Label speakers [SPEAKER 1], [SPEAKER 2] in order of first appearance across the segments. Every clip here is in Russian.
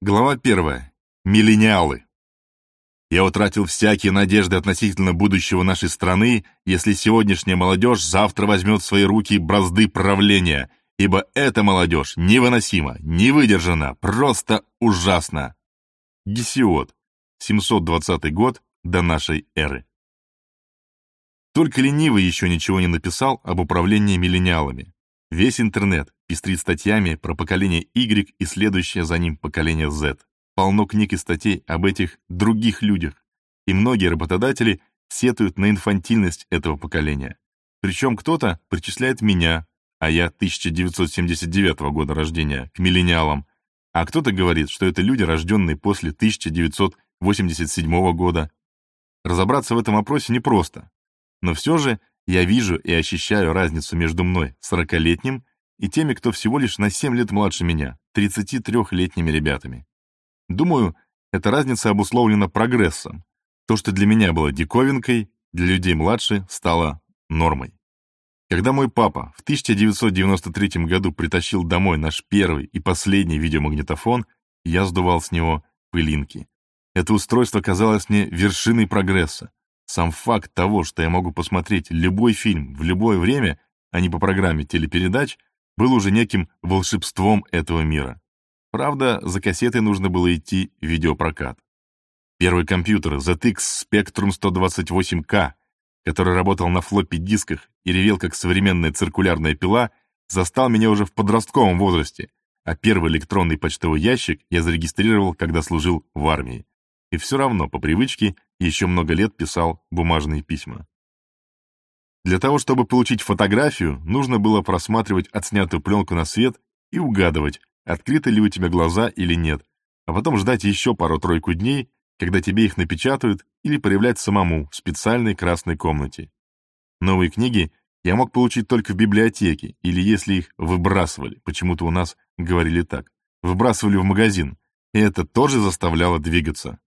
[SPEAKER 1] Глава первая. Миллениалы. Я утратил всякие надежды относительно будущего нашей страны, если сегодняшняя молодежь завтра возьмет в свои руки бразды правления, ибо эта молодежь невыносима, невыдержана, просто ужасна. Гесиод. 720 год до нашей эры. Только ленивый еще ничего не написал об управлении миллениалами. Весь интернет пестрит статьями про поколение Y и следующее за ним поколение Z. Полно книг и статей об этих других людях, и многие работодатели сетуют на инфантильность этого поколения. Причем кто-то причисляет меня, а я 1979 года рождения, к миллениалам, а кто-то говорит, что это люди, рожденные после 1987 года. Разобраться в этом опросе непросто, но все же я вижу и ощущаю разницу между мной, 40-летним, и теми, кто всего лишь на 7 лет младше меня, 33-летними ребятами. Думаю, эта разница обусловлена прогрессом. То, что для меня было диковинкой, для людей младше стало нормой. Когда мой папа в 1993 году притащил домой наш первый и последний видеомагнитофон, я сдувал с него пылинки. Это устройство казалось мне вершиной прогресса. Сам факт того, что я могу посмотреть любой фильм в любое время, а не по программе телепередач, был уже неким волшебством этого мира. Правда, за кассетой нужно было идти в видеопрокат. Первый компьютер ZX Spectrum 128K, который работал на флоппи-дисках и ревел как современная циркулярная пила, застал меня уже в подростковом возрасте, а первый электронный почтовый ящик я зарегистрировал, когда служил в армии. И все равно, по привычке, еще много лет писал бумажные письма. Для того, чтобы получить фотографию, нужно было просматривать отснятую пленку на свет и угадывать, открыты ли у тебя глаза или нет, а потом ждать еще пару-тройку дней, когда тебе их напечатают или проявлять самому в специальной красной комнате. Новые книги я мог получить только в библиотеке, или если их выбрасывали, почему-то у нас говорили так, выбрасывали в магазин, и это тоже заставляло двигаться.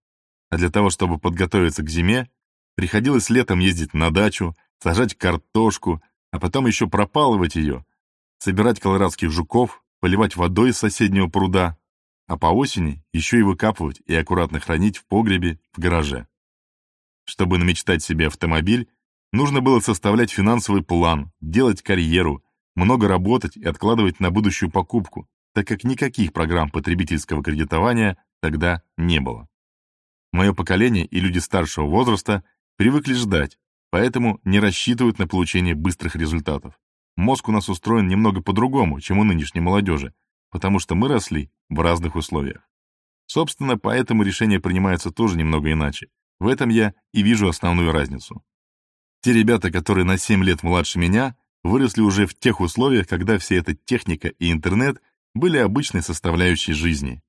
[SPEAKER 1] А для того, чтобы подготовиться к зиме, приходилось летом ездить на дачу, сажать картошку, а потом еще пропалывать ее, собирать колорадских жуков, поливать водой из соседнего пруда, а по осени еще и выкапывать и аккуратно хранить в погребе в гараже. Чтобы намечтать себе автомобиль, нужно было составлять финансовый план, делать карьеру, много работать и откладывать на будущую покупку, так как никаких программ потребительского кредитования тогда не было. Мое поколение и люди старшего возраста привыкли ждать, поэтому не рассчитывают на получение быстрых результатов. Мозг у нас устроен немного по-другому, чем у нынешней молодежи, потому что мы росли в разных условиях. Собственно, поэтому решение принимается тоже немного иначе. В этом я и вижу основную разницу. Те ребята, которые на 7 лет младше меня, выросли уже в тех условиях, когда вся эта техника и интернет были обычной составляющей жизни.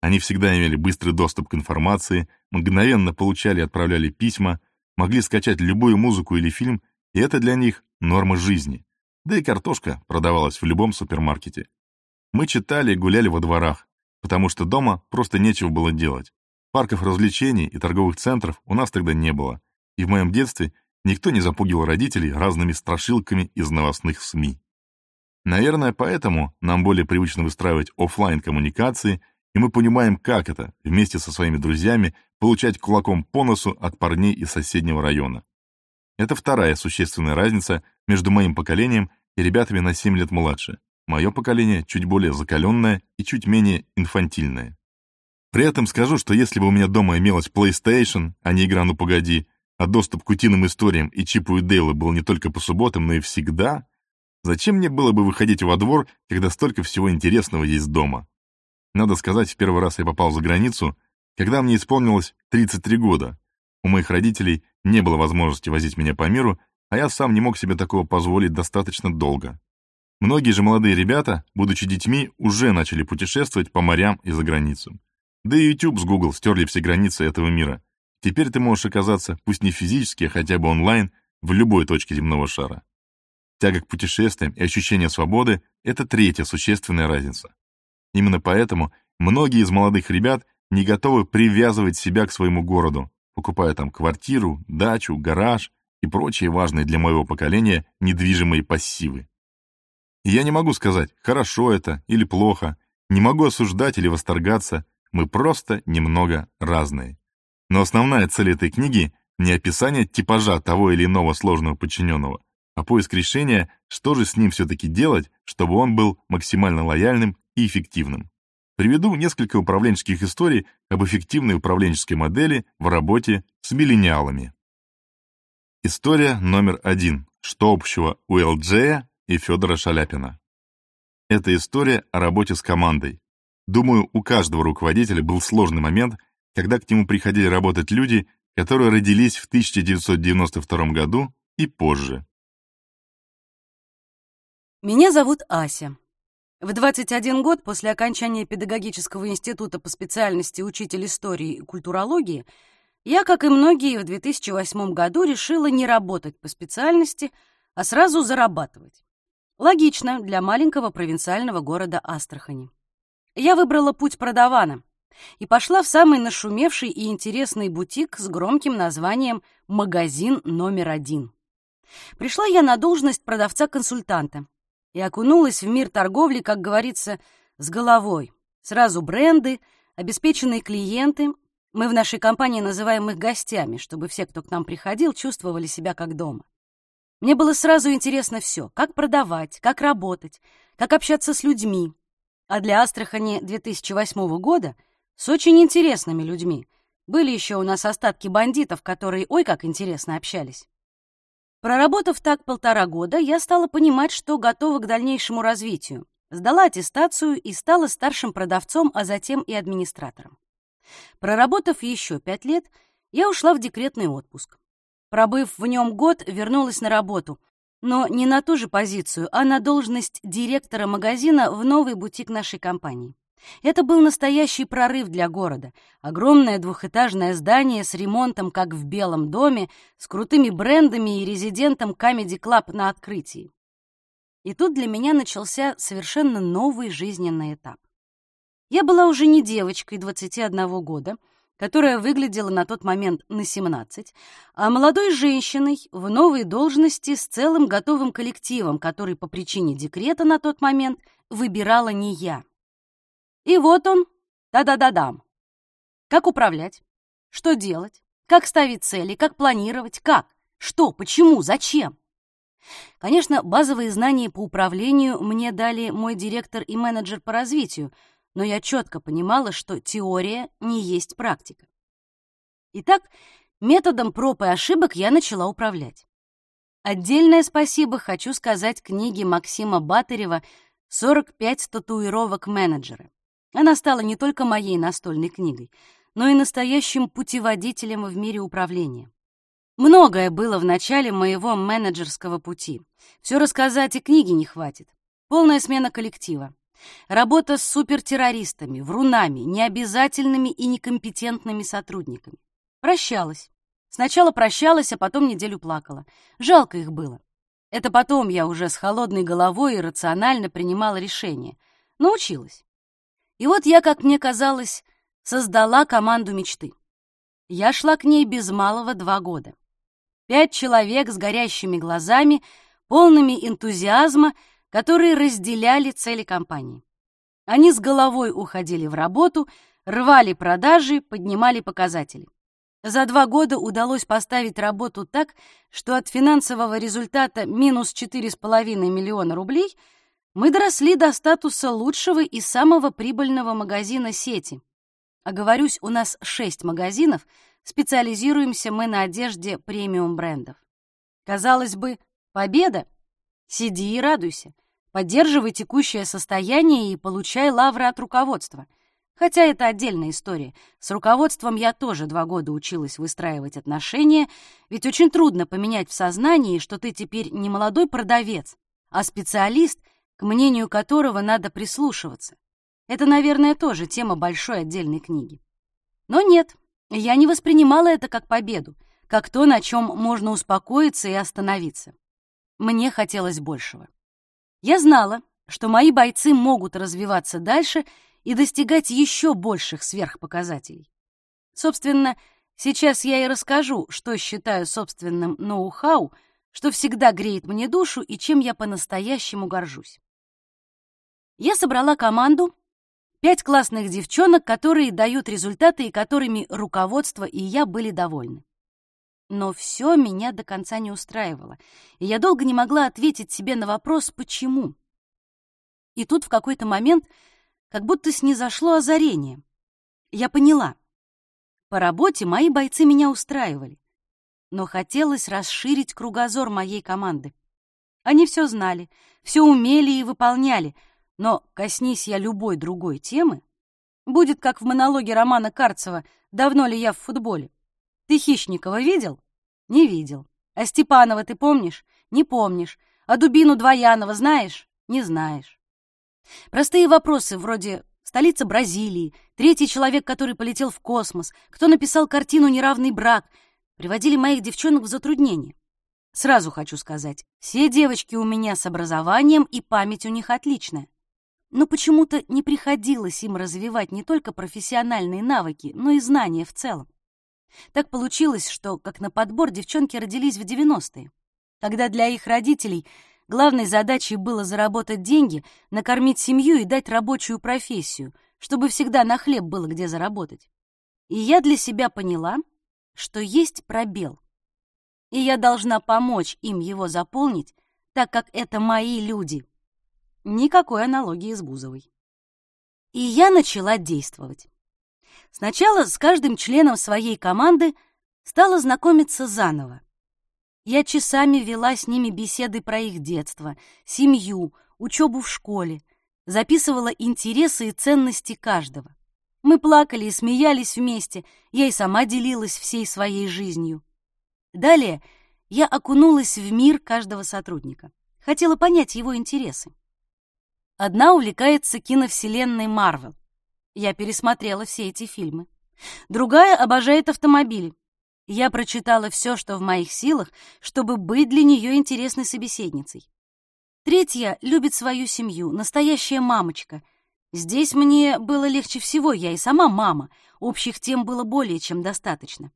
[SPEAKER 1] Они всегда имели быстрый доступ к информации, мгновенно получали и отправляли письма, могли скачать любую музыку или фильм, и это для них норма жизни. Да и картошка продавалась в любом супермаркете. Мы читали и гуляли во дворах, потому что дома просто нечего было делать. Парков развлечений и торговых центров у нас тогда не было, и в моем детстве никто не запугивал родителей разными страшилками из новостных СМИ. Наверное, поэтому нам более привычно выстраивать офлайн коммуникации и мы понимаем, как это, вместе со своими друзьями, получать кулаком по носу от парней из соседнего района. Это вторая существенная разница между моим поколением и ребятами на 7 лет младше. Мое поколение чуть более закаленное и чуть менее инфантильное. При этом скажу, что если бы у меня дома имелась PlayStation, а не игра «Ну погоди», а доступ к утиным историям и Чипу и Дейлу был не только по субботам, но и всегда, зачем мне было бы выходить во двор, когда столько всего интересного есть дома? Надо сказать, в первый раз я попал за границу, когда мне исполнилось 33 года. У моих родителей не было возможности возить меня по миру, а я сам не мог себе такого позволить достаточно долго. Многие же молодые ребята, будучи детьми, уже начали путешествовать по морям и за границу. Да и YouTube с Google стерли все границы этого мира. Теперь ты можешь оказаться, пусть не физически, а хотя бы онлайн, в любой точке земного шара. Тяга к путешествиям и ощущение свободы — это третья существенная разница. Именно поэтому многие из молодых ребят не готовы привязывать себя к своему городу, покупая там квартиру, дачу, гараж и прочие важные для моего поколения недвижимые пассивы. И я не могу сказать, хорошо это или плохо, не могу осуждать или восторгаться, Мы просто немного разные. Но основная цель этой книги — не описание типажа того или иного сложного подчиненного, а поиск решения, что же с ним все-таки делать, чтобы он был максимально лояльным и эффективным. Приведу несколько управленческих историй об эффективной управленческой модели в работе с миллениалами. История номер один. Что общего у Элджея и Федора Шаляпина? Это история о работе с командой. Думаю, у каждого руководителя был сложный момент, когда к нему приходили работать люди, которые родились в 1992 году и позже.
[SPEAKER 2] Меня зовут Ася. В 21 год после окончания педагогического института по специальности учитель истории и культурологии я, как и многие, в 2008 году решила не работать по специальности, а сразу зарабатывать. Логично для маленького провинциального города Астрахани. Я выбрала путь продавана и пошла в самый нашумевший и интересный бутик с громким названием «Магазин номер один». Пришла я на должность продавца-консультанта и окунулась в мир торговли, как говорится, с головой. Сразу бренды, обеспеченные клиенты. Мы в нашей компании называем их гостями, чтобы все, кто к нам приходил, чувствовали себя как дома. Мне было сразу интересно все, как продавать, как работать, как общаться с людьми. А для Астрахани 2008 года с очень интересными людьми. Были еще у нас остатки бандитов, которые ой как интересно общались. Проработав так полтора года, я стала понимать, что готова к дальнейшему развитию. Сдала аттестацию и стала старшим продавцом, а затем и администратором. Проработав еще пять лет, я ушла в декретный отпуск. Пробыв в нем год, вернулась на работу, но не на ту же позицию, а на должность директора магазина в новый бутик нашей компании. Это был настоящий прорыв для города. Огромное двухэтажное здание с ремонтом, как в Белом доме, с крутыми брендами и резидентом Comedy Club на открытии. И тут для меня начался совершенно новый жизненный этап. Я была уже не девочкой 21 года, которая выглядела на тот момент на 17, а молодой женщиной в новой должности с целым готовым коллективом, который по причине декрета на тот момент выбирала не я. И вот он, да-да-да-дам. Как управлять? Что делать? Как ставить цели? Как планировать? Как? Что? Почему? Зачем? Конечно, базовые знания по управлению мне дали мой директор и менеджер по развитию, но я четко понимала, что теория не есть практика. Итак, методом проб и ошибок я начала управлять. Отдельное спасибо хочу сказать книге Максима Батарева «45 татуировок менеджера». Она стала не только моей настольной книгой, но и настоящим путеводителем в мире управления. Многое было в начале моего менеджерского пути. Все рассказать и книги не хватит. Полная смена коллектива. Работа с супертеррористами, врунами, необязательными и некомпетентными сотрудниками. Прощалась. Сначала прощалась, а потом неделю плакала. Жалко их было. Это потом я уже с холодной головой и рационально принимала решения. Научилась. И вот я, как мне казалось, создала команду мечты. Я шла к ней без малого два года. Пять человек с горящими глазами, полными энтузиазма, которые разделяли цели компании. Они с головой уходили в работу, рвали продажи, поднимали показатели. За два года удалось поставить работу так, что от финансового результата минус 4,5 миллиона рублей – мы доросли до статуса лучшего и самого прибыльного магазина сети. Оговорюсь, у нас шесть магазинов, специализируемся мы на одежде премиум брендов. Казалось бы, победа. Сиди и радуйся. Поддерживай текущее состояние и получай лавры от руководства. Хотя это отдельная история. С руководством я тоже два года училась выстраивать отношения, ведь очень трудно поменять в сознании, что ты теперь не молодой продавец, а специалист — к мнению которого надо прислушиваться. Это, наверное, тоже тема большой отдельной книги. Но нет, я не воспринимала это как победу, как то, на чем можно успокоиться и остановиться. Мне хотелось большего. Я знала, что мои бойцы могут развиваться дальше и достигать еще больших сверхпоказателей. Собственно, сейчас я и расскажу, что считаю собственным ноу-хау, что всегда греет мне душу и чем я по-настоящему горжусь. Я собрала команду, Пять классных девчонок, которые дают результаты и которыми руководство и я были довольны. Но все меня до конца не устраивало, и я долго не могла ответить себе на вопрос «почему?». И тут в какой-то момент как будто снизошло озарение. Я поняла. По работе мои бойцы меня устраивали, но хотелось расширить кругозор моей команды. Они все знали, все умели и выполняли, но, коснись я любой другой темы, будет как в монологе Романа Карцева «Давно ли я в футболе?» Ты Хищникова видел? Не видел. А Степанова ты помнишь? Не помнишь. А Дубину Двоянова знаешь? Не знаешь. Простые вопросы вроде столица Бразилии, третий человек, который полетел в космос, кто написал картину «Неравный брак», приводили моих девчонок в затруднение. Сразу хочу сказать, все девочки у меня с образованием, и память у них отличная. Но почему-то не приходилось им развивать не только профессиональные навыки, но и знания в целом. Так получилось, что, как на подбор, девчонки родились в 90-е, когда для их родителей главной задачей было заработать деньги, накормить семью и дать рабочую профессию, чтобы всегда на хлеб было где заработать. И я для себя поняла, что есть пробел, и я должна помочь им его заполнить, так как это мои люди. Никакой аналогии с Бузовой. И я начала действовать. Сначала с каждым членом своей команды стала знакомиться заново. Я часами вела с ними беседы про их детство, семью, учебу в школе, записывала интересы и ценности каждого. Мы плакали и смеялись вместе, я и сама делилась всей своей жизнью. Далее я окунулась в мир каждого сотрудника. Хотела понять его интересы. Одна увлекается киновселенной Марвел. Я пересмотрела все эти фильмы. Другая обожает автомобили. Я прочитала все, что в моих силах, чтобы быть для нее интересной собеседницей. Третья любит свою семью, настоящая мамочка. Здесь мне было легче всего, я и сама мама. Общих тем было более чем достаточно.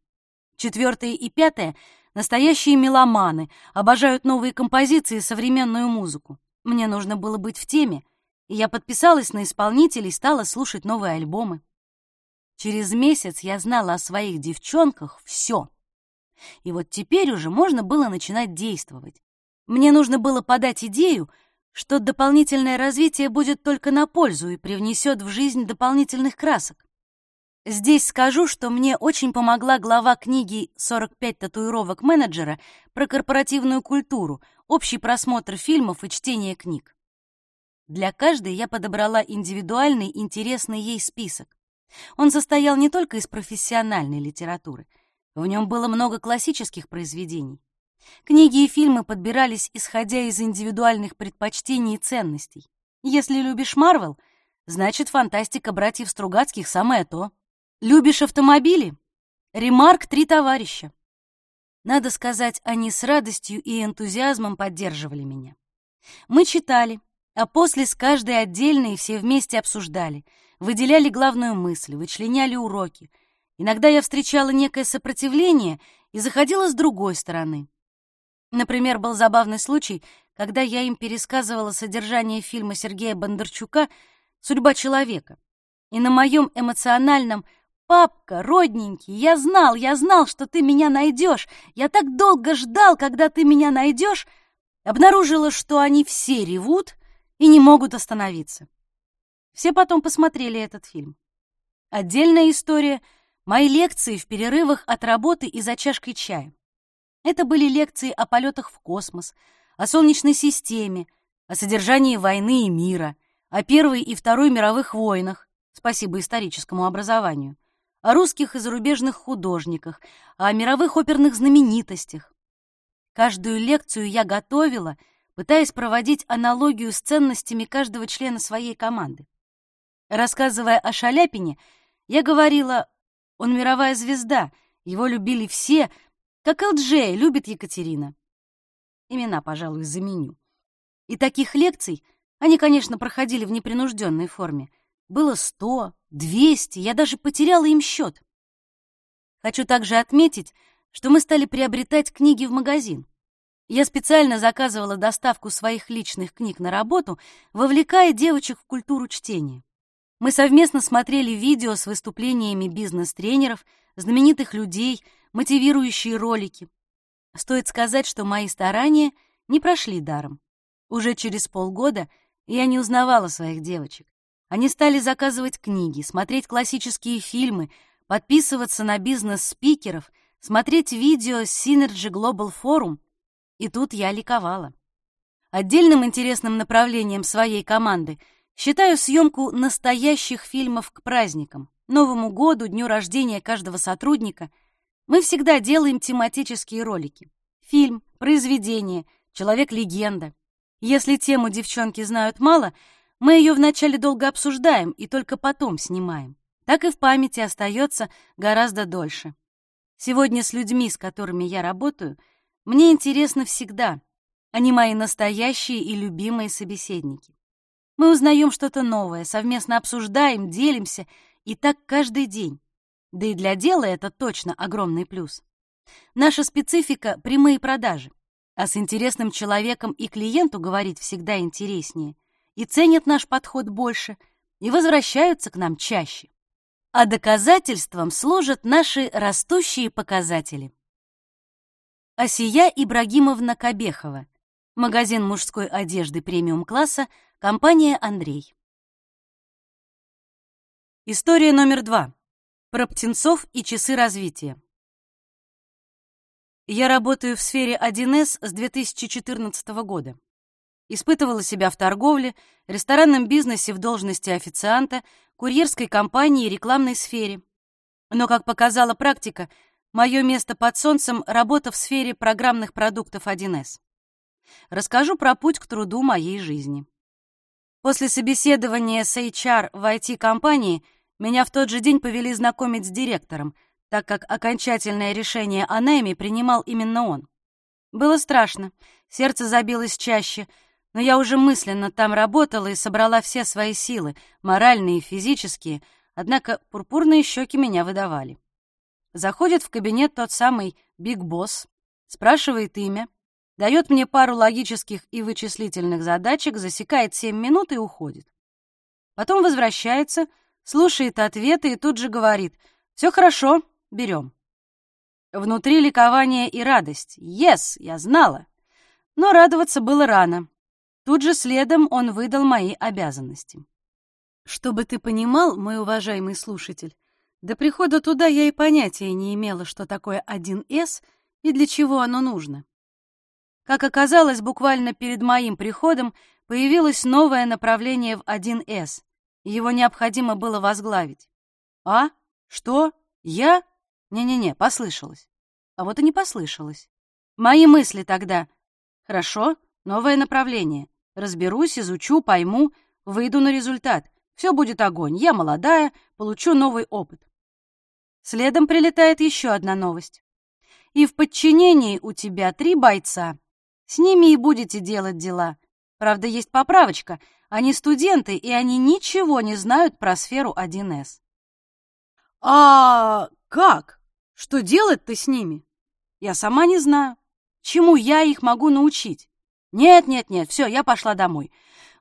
[SPEAKER 2] Четвертая и пятая — настоящие меломаны, обожают новые композиции и современную музыку. Мне нужно было быть в теме, и я подписалась на исполнителей, стала слушать новые альбомы. Через месяц я знала о своих девчонках все. И вот теперь уже можно было начинать действовать. Мне нужно было подать идею, что дополнительное развитие будет только на пользу и привнесет в жизнь дополнительных красок. Здесь скажу, что мне очень помогла глава книги «45 татуировок менеджера» про корпоративную культуру, общий просмотр фильмов и чтение книг. Для каждой я подобрала индивидуальный, интересный ей список. Он состоял не только из профессиональной литературы. В нем было много классических произведений. Книги и фильмы подбирались, исходя из индивидуальных предпочтений и ценностей. Если любишь Марвел, значит, фантастика братьев Стругацких самое то. Любишь автомобили? Ремарк «Три товарища». Надо сказать, они с радостью и энтузиазмом поддерживали меня. Мы читали, а после с каждой отдельно и все вместе обсуждали, выделяли главную мысль, вычленяли уроки. Иногда я встречала некое сопротивление и заходила с другой стороны. Например, был забавный случай, когда я им пересказывала содержание фильма Сергея Бондарчука «Судьба человека». И на моем эмоциональном «Папка, родненький, я знал, я знал, что ты меня найдешь. Я так долго ждал, когда ты меня найдешь», обнаружила, что они все ревут, и не могут остановиться. Все потом посмотрели этот фильм. Отдельная история — мои лекции в перерывах от работы и за чашкой чая. Это были лекции о полетах в космос, о Солнечной системе, о содержании войны и мира, о Первой и Второй мировых войнах, спасибо историческому образованию, о русских и зарубежных художниках, о мировых оперных знаменитостях. Каждую лекцию я готовила — пытаясь проводить аналогию с ценностями каждого члена своей команды. Рассказывая о Шаляпине, я говорила, он мировая звезда, его любили все, как Элджея любит Екатерина. Имена, пожалуй, заменю. И таких лекций, они, конечно, проходили в непринужденной форме, было сто, двести, я даже потеряла им счет. Хочу также отметить, что мы стали приобретать книги в магазин. Я специально заказывала доставку своих личных книг на работу, вовлекая девочек в культуру чтения. Мы совместно смотрели видео с выступлениями бизнес-тренеров, знаменитых людей, мотивирующие ролики. Стоит сказать, что мои старания не прошли даром. Уже через полгода я не узнавала своих девочек. Они стали заказывать книги, смотреть классические фильмы, подписываться на бизнес-спикеров, смотреть видео с Synergy Global Forum, и тут я ликовала. Отдельным интересным направлением своей команды считаю съемку настоящих фильмов к праздникам, Новому году, дню рождения каждого сотрудника. Мы всегда делаем тематические ролики. Фильм, произведение, человек-легенда. Если тему девчонки знают мало, мы ее вначале долго обсуждаем и только потом снимаем так и в памяти остается гораздо дольше. Сегодня с людьми, с которыми я работаю, мне интересно всегда. Они мои настоящие и любимые собеседники. Мы узнаем что-то новое, совместно обсуждаем, делимся, и так каждый день. Да и для дела это точно огромный плюс. Наша специфика — прямые продажи. А с интересным человеком и клиенту говорить всегда интереснее. И ценят наш подход больше, и возвращаются к нам чаще а доказательством служат наши растущие показатели. Асия Ибрагимовна Кабехова, магазин мужской одежды премиум-класса, компания «Андрей». История номер два. Про птенцов и часы развития. Я работаю в сфере 1С с 2014 года. Испытывала себя в торговле, ресторанном бизнесе в должности официанта, курьерской компании и рекламной сфере. Но, как показала практика, мое место под солнцем — работа в сфере программных продуктов 1С. Расскажу про путь к труду моей жизни. После собеседования с HR в IT-компании меня в тот же день повели знакомить с директором, так как окончательное решение о найме принимал именно он. Было страшно, сердце забилось чаще — но я уже мысленно там работала и собрала все свои силы, моральные и физические, однако пурпурные щеки меня выдавали. Заходит в кабинет тот самый Биг Босс, спрашивает имя, дает мне пару логических и вычислительных задачек, засекает семь минут и уходит. Потом возвращается, слушает ответы и тут же говорит «Все хорошо, берем». Внутри ликование и радость. «Yes, я знала». Но радоваться было рано. Тут же следом он выдал мои обязанности. Чтобы ты понимал, мой уважаемый слушатель, до прихода туда я и понятия не имела, что такое 1С и для чего оно нужно. Как оказалось, буквально перед моим приходом появилось новое направление в 1С, и его необходимо было возглавить. А? Что? Я? Не-не-не, послышалось. А вот и не послышалось. Мои мысли тогда. Хорошо, новое направление. Разберусь, изучу, пойму, выйду на результат. Все будет огонь. Я молодая, получу новый опыт. Следом прилетает еще одна новость. И в подчинении у тебя три бойца. С ними и будете делать дела. Правда, есть поправочка. Они студенты, и они ничего не знают про сферу 1С. А как? Что делать-то с ними? Я сама не знаю. Чему я их могу научить? Нет, нет, нет, все, я пошла домой.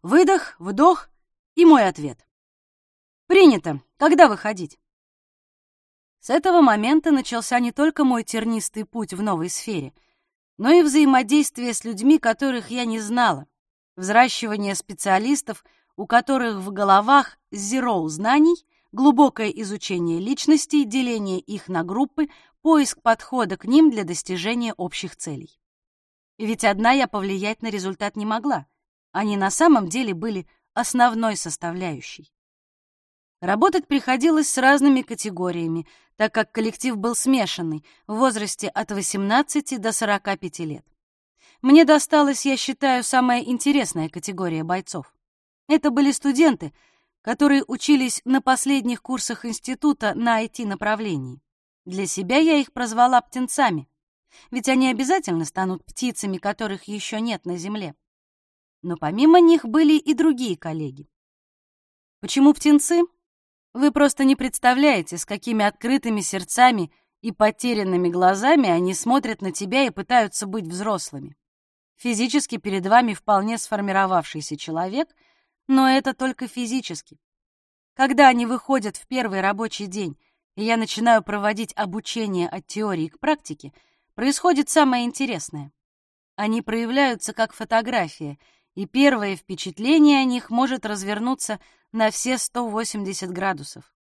[SPEAKER 2] Выдох, вдох и мой ответ. Принято. Когда выходить? С этого момента начался не только мой тернистый путь в новой сфере, но и взаимодействие с людьми, которых я не знала, взращивание специалистов, у которых в головах зеро знаний, глубокое изучение личностей, деление их на группы, поиск подхода к ним для достижения общих целей. Ведь одна я повлиять на результат не могла. Они на самом деле были основной составляющей. Работать приходилось с разными категориями, так как коллектив был смешанный, в возрасте от 18 до 45 лет. Мне досталась, я считаю, самая интересная категория бойцов. Это были студенты, которые учились на последних курсах института на IT-направлении. Для себя я их прозвала птенцами, ведь они обязательно станут птицами, которых еще нет на Земле. Но помимо них были и другие коллеги. Почему птенцы? Вы просто не представляете, с какими открытыми сердцами и потерянными глазами они смотрят на тебя и пытаются быть взрослыми. Физически перед вами вполне сформировавшийся человек, но это только физически. Когда они выходят в первый рабочий день, и я начинаю проводить обучение от теории к практике, происходит самое интересное. Они проявляются как фотография, и первое впечатление о них может развернуться на все 180 градусов.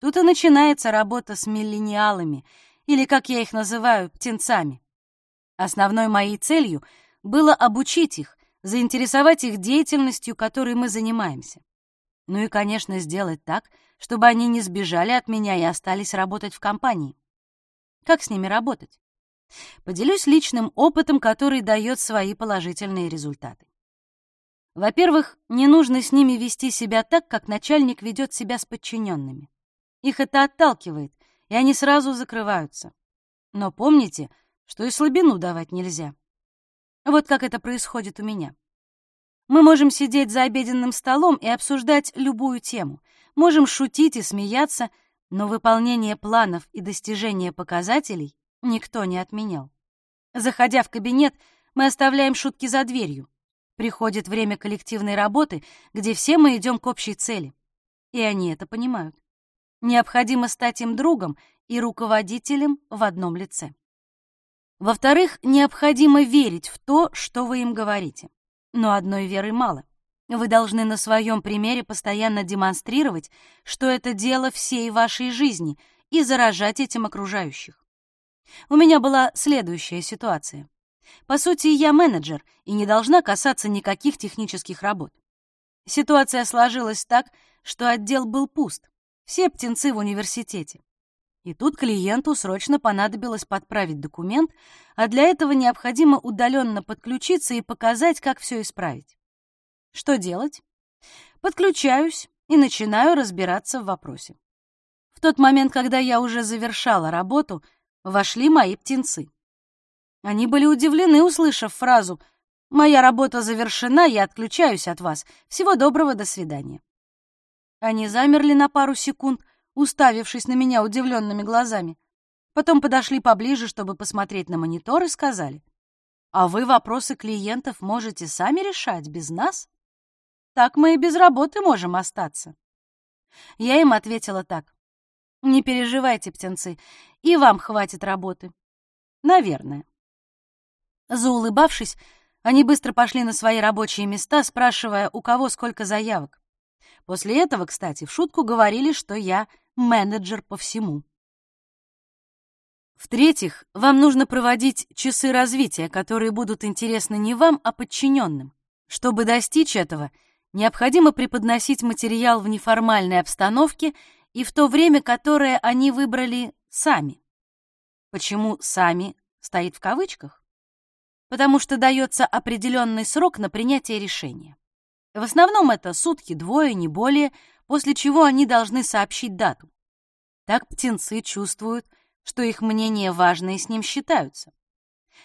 [SPEAKER 2] Тут и начинается работа с миллениалами, или, как я их называю, птенцами. Основной моей целью было обучить их, заинтересовать их деятельностью, которой мы занимаемся. Ну и, конечно, сделать так, чтобы они не сбежали от меня и остались работать в компании. Как с ними работать? Поделюсь личным опытом, который дает свои положительные результаты. Во-первых, не нужно с ними вести себя так, как начальник ведет себя с подчиненными. Их это отталкивает, и они сразу закрываются. Но помните, что и слабину давать нельзя. Вот как это происходит у меня. Мы можем сидеть за обеденным столом и обсуждать любую тему, можем шутить и смеяться, но выполнение планов и достижение показателей никто не отменял. Заходя в кабинет, мы оставляем шутки за дверью. Приходит время коллективной работы, где все мы идем к общей цели. И они это понимают. Необходимо стать им другом и руководителем в одном лице. Во-вторых, необходимо верить в то, что вы им говорите. Но одной веры мало. Вы должны на своем примере постоянно демонстрировать, что это дело всей вашей жизни, и заражать этим окружающих. У меня была следующая ситуация. По сути, я менеджер и не должна касаться никаких технических работ. Ситуация сложилась так, что отдел был пуст. Все птенцы в университете. И тут клиенту срочно понадобилось подправить документ, а для этого необходимо удаленно подключиться и показать, как все исправить. Что делать? Подключаюсь и начинаю разбираться в вопросе. В тот момент, когда я уже завершала работу, вошли мои птенцы. Они были удивлены, услышав фразу «Моя работа завершена, я отключаюсь от вас. Всего доброго, до свидания». Они замерли на пару секунд, уставившись на меня удивленными глазами. Потом подошли поближе, чтобы посмотреть на монитор, и сказали, «А вы вопросы клиентов можете сами решать без нас? Так мы и без работы можем остаться». Я им ответила так, «Не переживайте, птенцы, и вам хватит работы». Наверное. Заулыбавшись, они быстро пошли на свои рабочие места, спрашивая, у кого сколько заявок. После этого, кстати, в шутку говорили, что я менеджер по всему. В-третьих, вам нужно проводить часы развития, которые будут интересны не вам, а подчиненным. Чтобы достичь этого, необходимо преподносить материал в неформальной обстановке и в то время, которое они выбрали сами. Почему «сами» стоит в кавычках? Потому что дается определенный срок на принятие решения. В основном это сутки, двое, не более, после чего они должны сообщить дату. Так птенцы чувствуют, что их мнение важно и с ним считаются.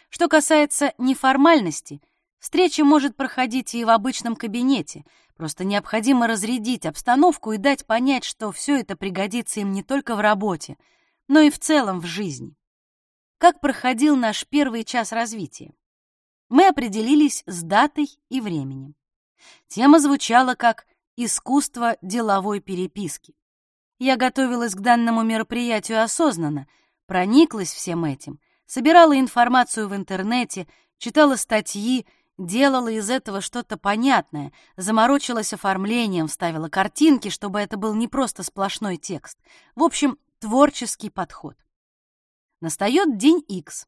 [SPEAKER 2] Что касается неформальности, встреча может проходить и в обычном кабинете, просто необходимо разрядить обстановку и дать понять, что все это пригодится им не только в работе, но и в целом в жизни. Как проходил наш первый час развития? Мы определились с датой и временем. Тема звучала как «Искусство деловой переписки». Я готовилась к данному мероприятию осознанно, прониклась всем этим, собирала информацию в интернете, читала статьи, делала из этого что-то понятное, заморочилась оформлением, ставила картинки, чтобы это был не просто сплошной текст. В общем, творческий подход. Настает день X.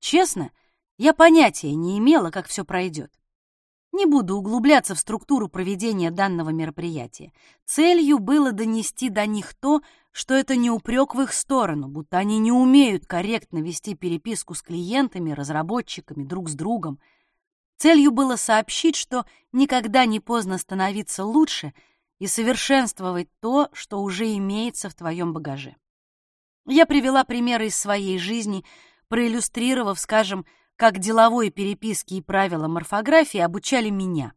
[SPEAKER 2] Честно, я понятия не имела, как все пройдет. Не буду углубляться в структуру проведения данного мероприятия. Целью было донести до них то, что это не упрек в их сторону, будто они не умеют корректно вести переписку с клиентами, разработчиками, друг с другом. Целью было сообщить, что никогда не поздно становиться лучше и совершенствовать то, что уже имеется в твоем багаже. Я привела примеры из своей жизни, проиллюстрировав, скажем, как деловой переписки и правила морфографии обучали меня.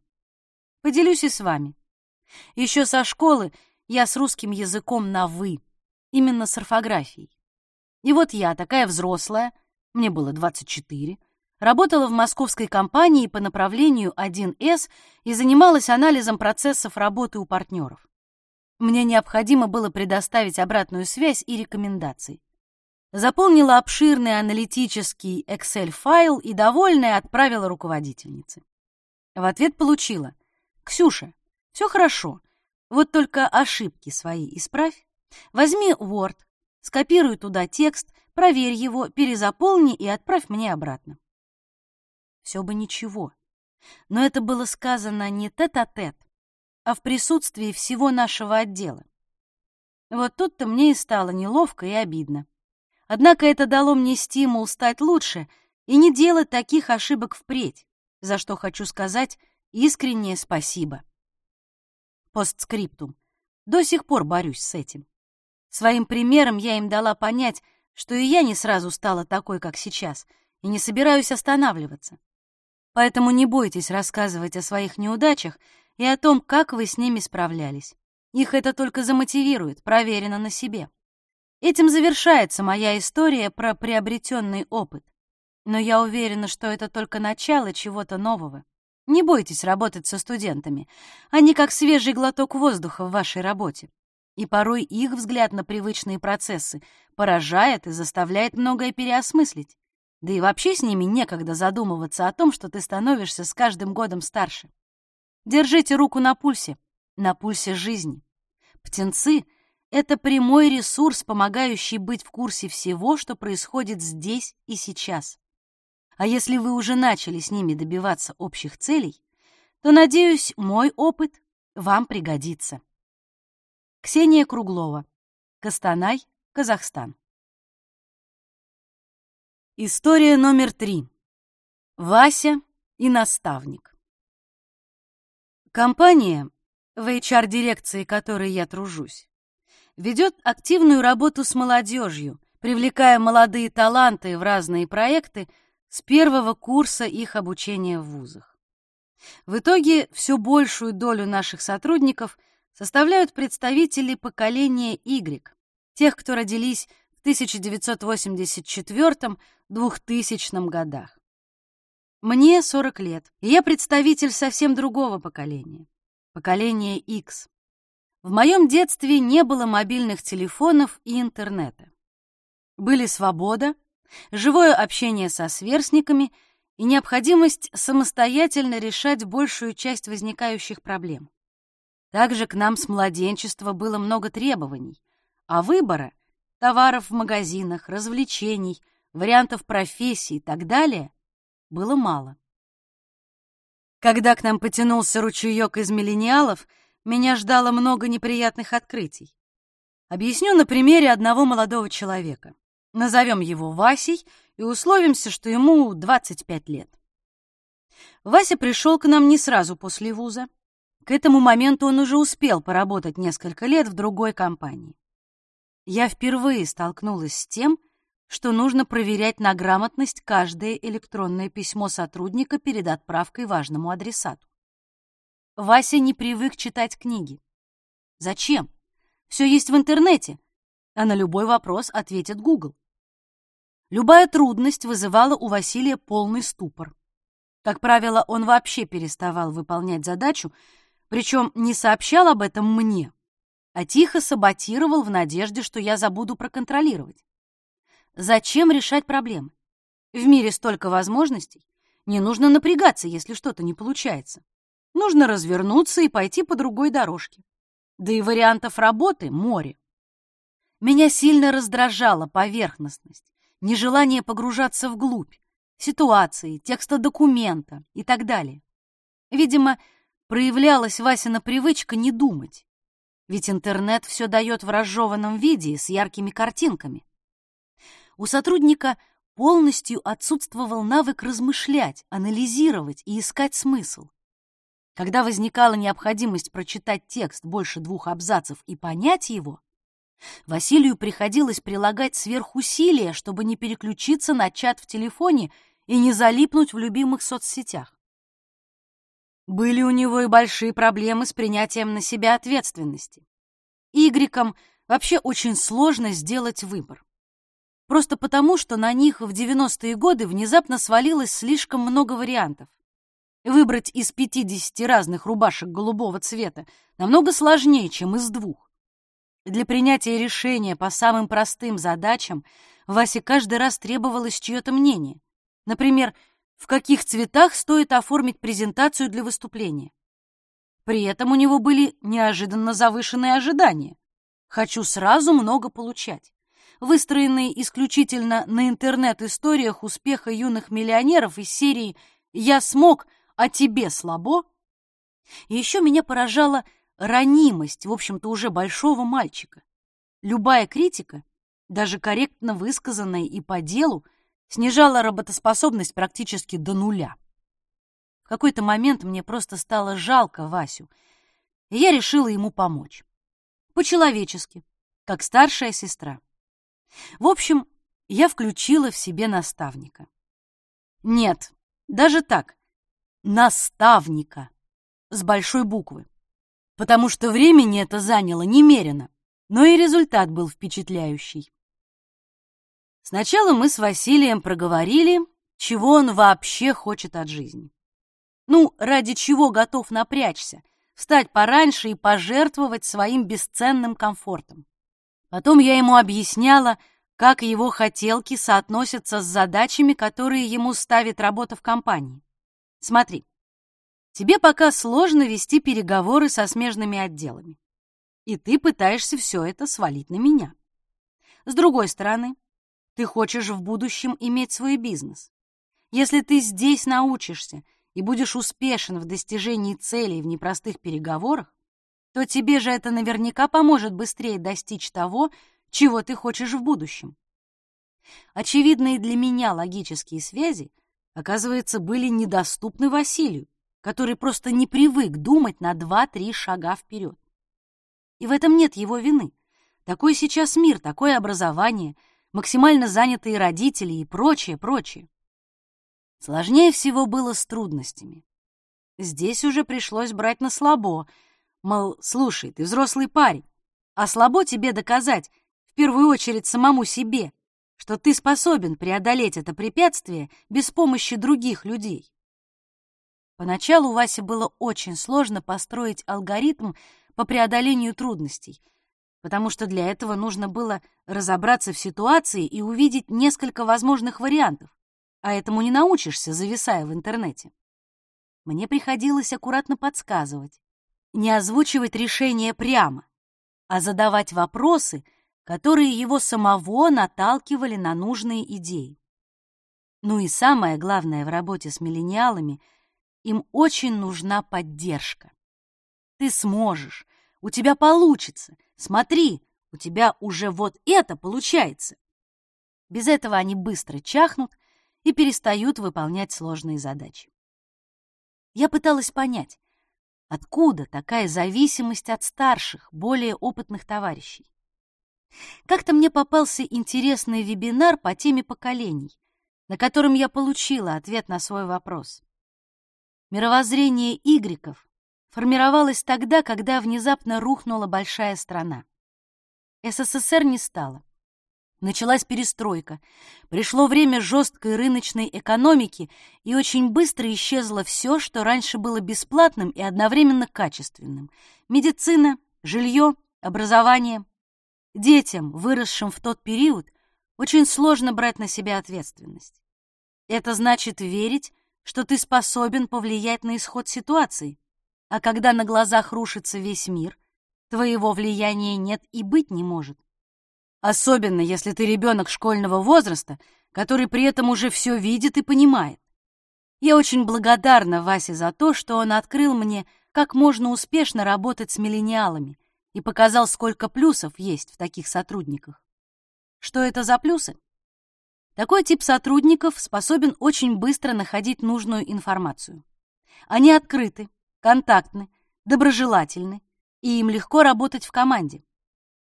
[SPEAKER 2] Поделюсь и с вами. Еще со школы я с русским языком на «вы», именно с орфографией. И вот я, такая взрослая, мне было 24, работала в московской компании по направлению 1С и занималась анализом процессов работы у партнеров. Мне необходимо было предоставить обратную связь и рекомендации. Заполнила обширный аналитический Excel-файл и, довольная, отправила руководительнице. В ответ получила. «Ксюша, все хорошо, вот только ошибки свои исправь. Возьми Word, скопируй туда текст, проверь его, перезаполни и отправь мне обратно». Все бы ничего, но это было сказано не тет-а-тет, -тет, а в присутствии всего нашего отдела. Вот тут-то мне и стало неловко и обидно. Однако это дало мне стимул стать лучше и не делать таких ошибок впредь, за что хочу сказать искреннее спасибо. Постскриптум. До сих пор борюсь с этим. Своим примером я им дала понять, что и я не сразу стала такой, как сейчас, и не собираюсь останавливаться. Поэтому не бойтесь рассказывать о своих неудачах и о том, как вы с ними справлялись. Их это только замотивирует, проверено на себе. Этим завершается моя история про приобретенный опыт. Но я уверена, что это только начало чего-то нового. Не бойтесь работать со студентами. Они как свежий глоток воздуха в вашей работе. И порой их взгляд на привычные процессы поражает и заставляет многое переосмыслить. Да и вообще с ними некогда задумываться о том, что ты становишься с каждым годом старше. Держите руку на пульсе, на пульсе жизни. Птенцы это прямой ресурс, помогающий быть в курсе всего, что происходит здесь и сейчас. А если вы уже начали с ними добиваться общих целей, то, надеюсь, мой опыт вам пригодится. Ксения Круглова. Костанай, Казахстан. История номер три. Вася и наставник. Компания, в HR-дирекции которой я тружусь, ведет активную работу с молодежью, привлекая молодые таланты в разные проекты с первого курса их обучения в вузах. В итоге все большую долю наших сотрудников составляют представители поколения Y, тех, кто родились 1984-2000 годах. Мне 40 лет, и я представитель совсем другого поколения, поколения X. В моем детстве не было мобильных телефонов и интернета. Были свобода, живое общение со сверстниками и необходимость самостоятельно решать большую часть возникающих проблем. Также к нам с младенчества было много требований, а выбора — товаров в магазинах, развлечений, вариантов профессий и так далее — было мало. Когда к нам потянулся ручеек из миллениалов — меня ждало много неприятных открытий. Объясню на примере одного молодого человека. Назовем его Васей и условимся, что ему 25 лет. Вася пришел к нам не сразу после вуза. К этому моменту он уже успел поработать несколько лет в другой компании. Я впервые столкнулась с тем, что нужно проверять на грамотность каждое электронное письмо сотрудника перед отправкой важному адресату. Вася не привык читать книги. Зачем? Все есть в интернете, а на любой вопрос ответит Google. Любая трудность вызывала у Василия полный ступор. Как правило, он вообще переставал выполнять задачу, причем не сообщал об этом мне, а тихо саботировал в надежде, что я забуду проконтролировать. Зачем решать проблемы? В мире столько возможностей, не нужно напрягаться, если что-то не получается. Нужно развернуться и пойти по другой дорожке. Да и вариантов работы море. Меня сильно раздражала поверхностность, нежелание погружаться вглубь, ситуации, текста документа и так далее. Видимо, проявлялась Васина привычка не думать. Ведь интернет все дает в разжеванном виде с яркими картинками. У сотрудника полностью отсутствовал навык размышлять, анализировать и искать смысл. Когда возникала необходимость прочитать текст больше двух абзацев и понять его, Василию приходилось прилагать сверхусилия, чтобы не переключиться на чат в телефоне и не залипнуть в любимых соцсетях. Были у него и большие проблемы с принятием на себя ответственности. Игрекам вообще очень сложно сделать выбор. Просто потому, что на них в 90-е годы внезапно свалилось слишком много вариантов. Выбрать из 50 разных рубашек голубого цвета намного сложнее, чем из двух. Для принятия решения по самым простым задачам Васе каждый раз требовалось чье-то мнение. Например, в каких цветах стоит оформить презентацию для выступления. При этом у него были неожиданно завышенные ожидания. Хочу сразу много получать. Выстроенные исключительно на интернет-историях успеха юных миллионеров из серии «Я смог, а тебе слабо». Еще меня поражала ранимость, в общем-то, уже большого мальчика. Любая критика, даже корректно высказанная и по делу, снижала работоспособность практически до нуля. В какой-то момент мне просто стало жалко Васю, и я решила ему помочь. По-человечески, как старшая сестра. В общем, я включила в себе наставника. Нет, даже так, наставника с большой буквы. Потому что времени это заняло немерено, но и результат был впечатляющий. Сначала мы с Василием проговорили, чего он вообще хочет от жизни. Ну, ради чего готов напрячься, встать пораньше и пожертвовать своим бесценным комфортом. Потом я ему объясняла, как его хотелки соотносятся с задачами, которые ему ставит работа в компании. Смотри, тебе пока сложно вести переговоры со смежными отделами, и ты пытаешься все это свалить на меня. С другой стороны, ты хочешь в будущем иметь свой бизнес. Если ты здесь научишься и будешь успешен в достижении целей в непростых переговорах, то тебе же это наверняка поможет быстрее достичь того, чего ты хочешь в будущем. Очевидные для меня логические связи, оказывается, были недоступны Василию, который просто не привык думать на два-три шага вперед. И в этом нет его вины. Такой сейчас мир, такое образование — максимально занятые родители и прочее, прочее. Сложнее всего было с трудностями. Здесь уже пришлось брать на слабо, мол, слушай, ты взрослый парень, а слабо тебе доказать, в первую очередь самому себе, что ты способен преодолеть это препятствие без помощи других людей. Поначалу Васе было очень сложно построить алгоритм по преодолению трудностей — потому что для этого нужно было разобраться в ситуации и увидеть несколько возможных вариантов, а этому не научишься, зависая в интернете. Мне приходилось аккуратно подсказывать, не озвучивать решение прямо, а задавать вопросы, которые его самого наталкивали на нужные идеи. Ну и самое главное в работе с миллениалами — им очень нужна поддержка. Ты сможешь, у тебя получится, Смотри, у тебя уже вот это получается. Без этого они быстро чахнут и перестают выполнять сложные задачи. Я пыталась понять, откуда такая зависимость от старших, более опытных товарищей. Как-то мне попался интересный вебинар по теме поколений, на котором я получила ответ на свой вопрос. Мировоззрение игреков формировалась тогда, когда внезапно рухнула большая страна. СССР не стало. Началась перестройка. Пришло время жесткой рыночной экономики, и очень быстро исчезло все, что раньше было бесплатным и одновременно качественным. Медицина, жилье, образование. Детям, выросшим в тот период, очень сложно брать на себя ответственность. Это значит верить, что ты способен повлиять на исход ситуации. А когда на глазах рушится весь мир, твоего влияния нет и быть не может. Особенно, если ты ребенок школьного возраста, который при этом уже все видит и понимает. Я очень благодарна Васе за то, что он открыл мне, как можно успешно работать с миллениалами и показал, сколько плюсов есть в таких сотрудниках. Что это за плюсы? Такой тип сотрудников способен очень быстро находить нужную информацию. Они открыты, контактны, доброжелательны, и им легко работать в команде.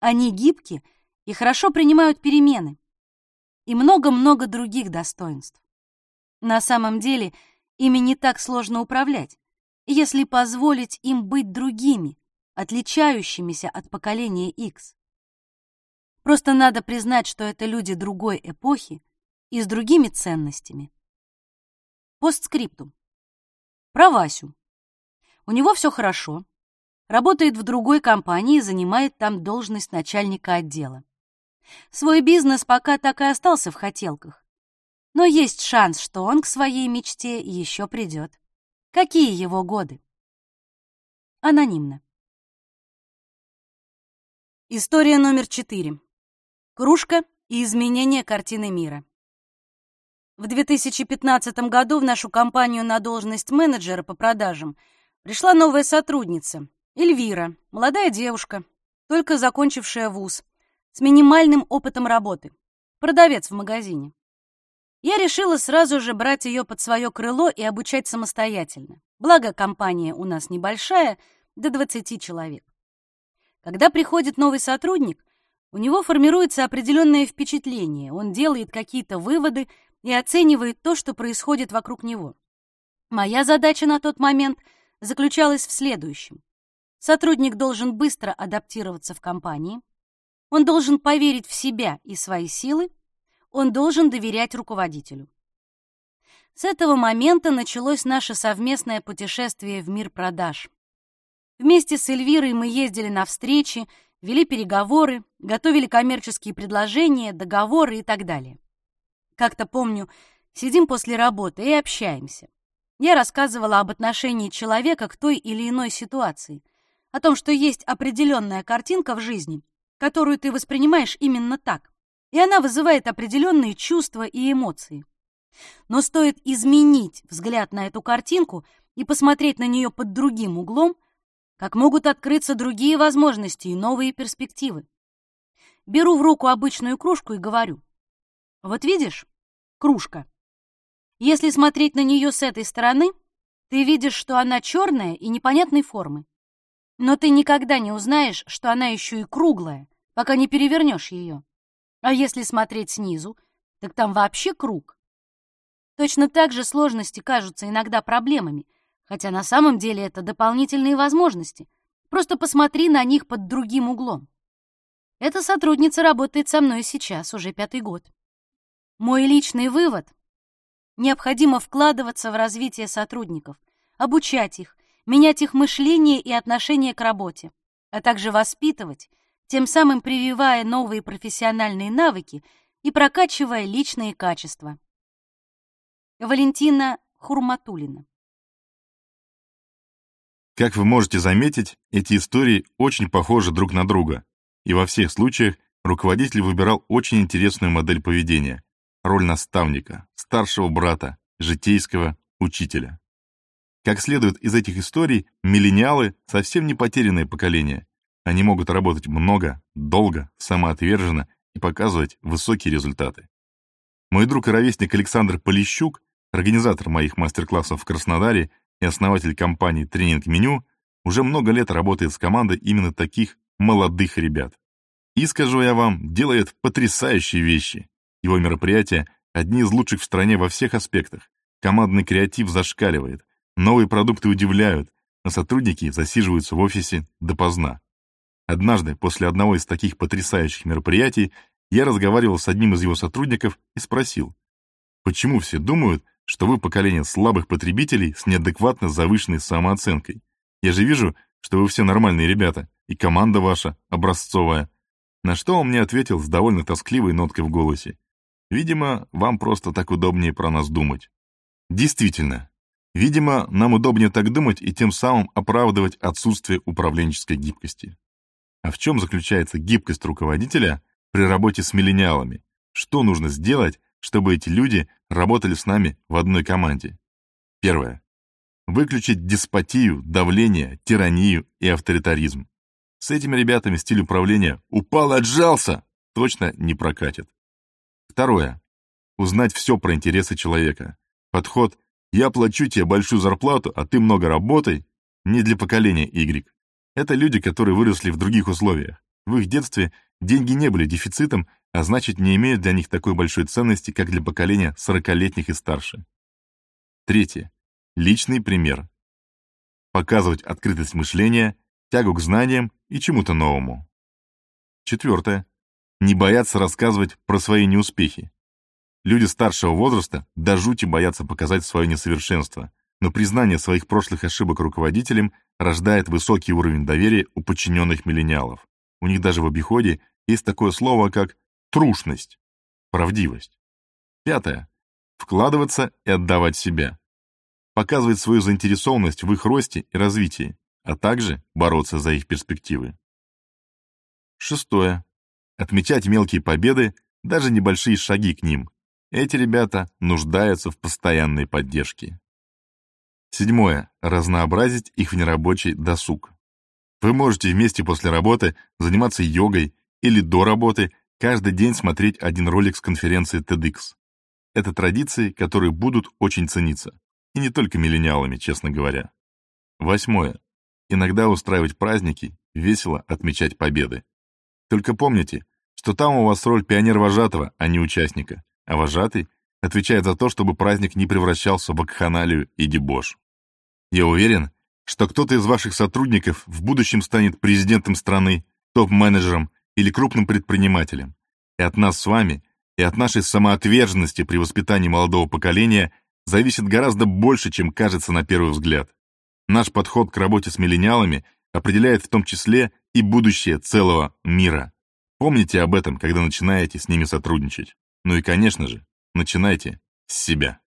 [SPEAKER 2] Они гибки и хорошо принимают перемены. И много-много других достоинств. На самом деле, ими не так сложно управлять, если позволить им быть другими, отличающимися от поколения X. Просто надо признать, что это люди другой эпохи и с другими ценностями. Постскриптум. Про Васю. У него все хорошо. работает в другой компании и занимает там должность начальника отдела. Свой бизнес пока так и остался в хотелках. Но есть шанс, что он к своей мечте еще придет. Какие его годы? Анонимно. История номер четыре. Кружка и изменение картины мира. В 2015 году в нашу компанию на должность менеджера по продажам пришла новая сотрудница, Эльвира, молодая девушка, только закончившая вуз, с минимальным опытом работы, продавец в магазине. Я решила сразу же брать ее под свое крыло и обучать самостоятельно. Благо, компания у нас небольшая, до 20 человек. Когда приходит новый сотрудник, у него формируется определенное впечатление, он делает какие-то выводы, и оценивает то, что происходит вокруг него. Моя задача на тот момент заключалась в следующем. Сотрудник должен быстро адаптироваться в компании, он должен поверить в себя и свои силы, он должен доверять руководителю. С этого момента началось наше совместное путешествие в мир продаж. Вместе с Эльвирой мы ездили на встречи, вели переговоры, готовили коммерческие предложения, договоры и так далее. Как-то помню, сидим после работы и общаемся. Я рассказывала об отношении человека к той или иной ситуации, о том, что есть определенная картинка в жизни, которую ты воспринимаешь именно так, и она вызывает определенные чувства и эмоции. Но стоит изменить взгляд на эту картинку и посмотреть на нее под другим углом, как могут открыться другие возможности и новые перспективы. Беру в руку обычную кружку и говорю, вот видишь, кружка. Если смотреть на нее с этой стороны, ты видишь, что она черная и непонятной формы. Но ты никогда не узнаешь, что она еще и круглая, пока не перевернешь ее. А если смотреть снизу, так там вообще круг. Точно так же сложности кажутся иногда проблемами, хотя на самом деле это дополнительные возможности. Просто посмотри на них под другим углом. Эта сотрудница работает со мной сейчас, уже пятый год. Мой личный вывод — необходимо вкладываться в развитие сотрудников, обучать их, менять их мышление и отношение к работе, а также воспитывать, тем самым прививая новые профессиональные навыки и прокачивая личные качества. Валентина Хурматулина
[SPEAKER 1] Как вы можете заметить, эти истории очень похожи друг на друга, и во всех случаях руководитель выбирал очень интересную модель поведения роль наставника, старшего брата, житейского учителя. Как следует из этих историй, миллениалы — совсем не потерянное поколение. Они могут работать много, долго, самоотверженно и показывать высокие результаты. Мой друг и ровесник Александр Полищук, организатор моих мастер-классов в Краснодаре и основатель компании «Тренинг Меню», уже много лет работает с командой именно таких молодых ребят. И, скажу я вам, делает потрясающие вещи. Его мероприятия — одни из лучших в стране во всех аспектах. Командный креатив зашкаливает, новые продукты удивляют, а сотрудники засиживаются в офисе допоздна. Однажды, после одного из таких потрясающих мероприятий, я разговаривал с одним из его сотрудников и спросил, почему все думают, что вы поколение слабых потребителей с неадекватно завышенной самооценкой? Я же вижу, что вы все нормальные ребята, и команда ваша образцовая. На что он мне ответил с довольно тоскливой ноткой в голосе. Видимо, вам просто так удобнее про нас думать. Действительно, видимо, нам удобнее так думать и тем самым оправдывать отсутствие управленческой гибкости. А в чем заключается гибкость руководителя при работе с миллениалами? Что нужно сделать, чтобы эти люди работали с нами в одной команде? Первое. Выключить деспотию, давление, тиранию и авторитаризм. С этими ребятами стиль управления «упал, отжался» точно не прокатит. Второе. Узнать все про интересы человека. Подход «я плачу тебе большую зарплату, а ты много работай» не для поколения Y. Это люди, которые выросли в других условиях. В их детстве деньги не были дефицитом, а значит не имеют для них такой большой ценности, как для поколения 40-летних и старше. Третье. Личный пример. Показывать открытость мышления, тягу к знаниям и чему-то новому. Четвертое не боятся рассказывать про свои неуспехи. Люди старшего возраста до жути боятся показать свое несовершенство, но признание своих прошлых ошибок руководителям рождает высокий уровень доверия у подчиненных миллениалов. У них даже в обиходе есть такое слово, как трушность, правдивость. Пятое. Вкладываться и отдавать себя. Показывать свою заинтересованность в их росте и развитии, а также бороться за их перспективы. Шестое. Отмечать мелкие победы, даже небольшие шаги к ним. Эти ребята нуждаются в постоянной поддержке. Седьмое. Разнообразить их внерабочий досуг. Вы можете вместе после работы заниматься йогой или до работы каждый день смотреть один ролик с конференции TEDx. Это традиции, которые будут очень цениться. И не только миллениалами, честно говоря. Восьмое. Иногда устраивать праздники, весело отмечать победы. Только помните, что там у вас роль пионер-вожатого, а не участника, а вожатый отвечает за то, чтобы праздник не превращался в вакханалию и дебош. Я уверен, что кто-то из ваших сотрудников в будущем станет президентом страны, топ-менеджером или крупным предпринимателем. И от нас с вами, и от нашей самоотверженности при воспитании молодого поколения зависит гораздо больше, чем кажется на первый взгляд. Наш подход к работе с миллениалами определяет в том числе и будущее целого мира. Помните об этом, когда начинаете с ними сотрудничать. Ну и, конечно же, начинайте с себя.